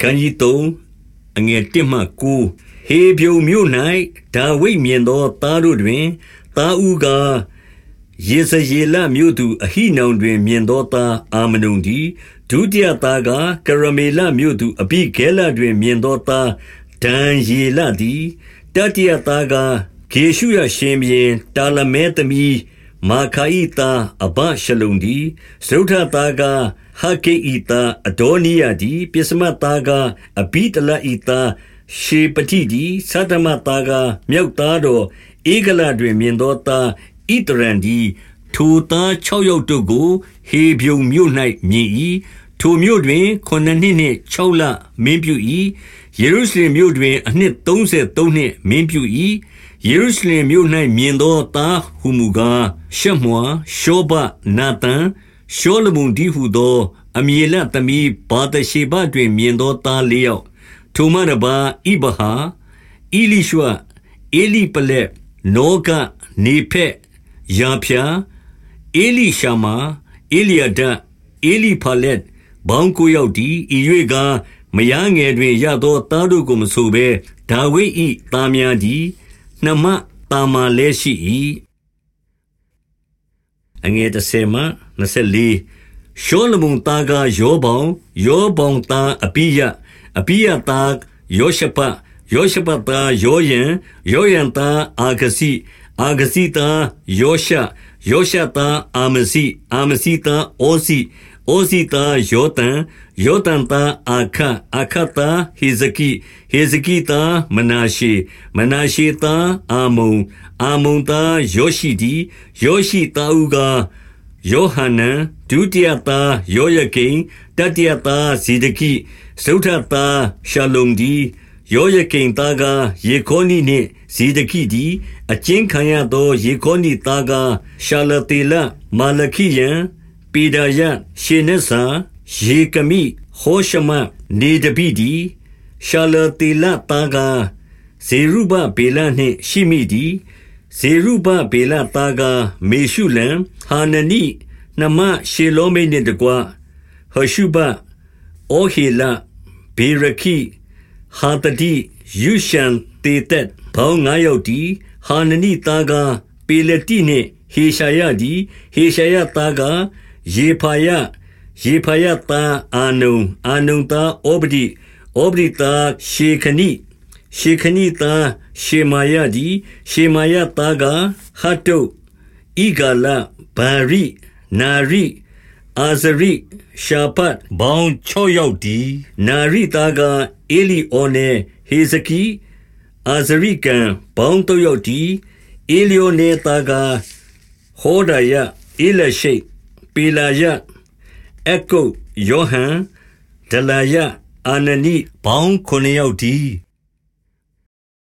ခန်းကြီး3အငယ်1မှ9ဟေဗျုံမြို့၌ဒါဝိဒ်မြင်သောသားတို့တွင်သားဦးကားယေဇယေလမြို့သူအဟိနောင်တွင်မြင်သောသားအာမနုန်သည်ဒုတိယသားကကရမေလမြို့သူအဘိဂဲလတွင်မြင်သောသားဒံယေလသည်တတိယသားကဂေရှုရရှင်ဘီရင်တာလမဲသမီး မာခာဣတာအဘရှလုံဒီဇုထတာကဟကေဣတာအဒေါနီယဒီပစ္စမတာကအဘိတလဣတာရှေပတိဒီသတ္တမတာကမြောက်သားတော်ဧဂလတွင်မြင်သောသားဣတရန်ဒီထိုသား6ယောက်တို့ကို ဟေဗျုံမြို့၌မြင်၏ထိုမြို့တွင်9နှစ်နှင့်6လမင်းပြု၏ယေရုရှလင်မြို့တွင်အနှစ်33နှစ်မင်းပြု၏ ယေရုရှလင်မြို့၌မြင်သောသားဟုမူကားရှမွာရှောဘနာသန်ရှောလမုန်ဒီဟုသော အမည်လသမီးဘာတရှေဘတွင် မြင်သောသားလေးယောက်ထိုမှတပါဣဘဟာဣလိရှွာအေလိပလက်နောကနေဖက်ယာဖျာအေလိရှာမာအေလီယဒအေလိဖလက်ဘောင်းကိုရောက်ဒီဤ၍ကမယားငယ်တွင်ရသောသားတို့ကိုမဆိုဘဲဒါဝိဒ်၏သားများသည် နှမတာမာလဲရှိ၏အငယ်30မှ24ရှောလမုန်သားကယောဘောင်ယောဘောင်သားအပိယအပိယသားယောရှဖယောရှဖသားယောယံယောယံသားအာဂစီအာဂစီသားယောရှယောရှသားအာမစီအာမစီသားဩစီ ဩစီသားယောတန်ယောတန်သားအာခအခသားဟေဇကိဟေဇကိသားမနာရှေမနာရှေသားအာမုံအာမုံသားယောရှိဒီယောရှိသားဥကားယောဟနန်ဒုတိယသားယောယကိန်တတိယသားဇေဒကိသုထသားရှလုံဒီယောယကိန်သားကယေခေါနိနှင့်ဇေဒကိဒီအကျဉ်ခံရသောယေခေါနိသားကရှာလတေလမာလခိယံ ပေဒါယရှေနဆာယေကမိဟောရှမနေဒပိဒီရှာလတေလသားကဇေရုဘဘေလနှင့်ရှိမိဒီဇေရုဘဘေလသားကမေရှုလံဟာနနိနမရှေလောမိတ်နှင့်တကွဟရှုဘဩဟေလဘေရခိဟာတတိယုရှံတေတက်ဘောင်းငါးယောက်ဒီဟာနနိသားကပေလတိနှင့်ဟေရှာယဒီဟေရှာယသားက ယေဖာယယေဖာယသားအာနုံအာနုံသားဩပတိဩပတိသားရှေခနိရှေခနိသားရှေမာယဒီရှေမာယသားကဟတ်တုဣဂလဘာရိနာရိအာဇရိရှာပတ်ဘောင်း6ယောက်ဒီနာရိသားကအေလီအောနေဟေဇကိအာဇရိကံဘောင်း3ယောက်ဒီအေလီယိုနေသားကဟောဒယအေလရှိ ပေလာယအကုယောဟန်ဒလာယအာနနိဘောင်း9ယောက်ဒီ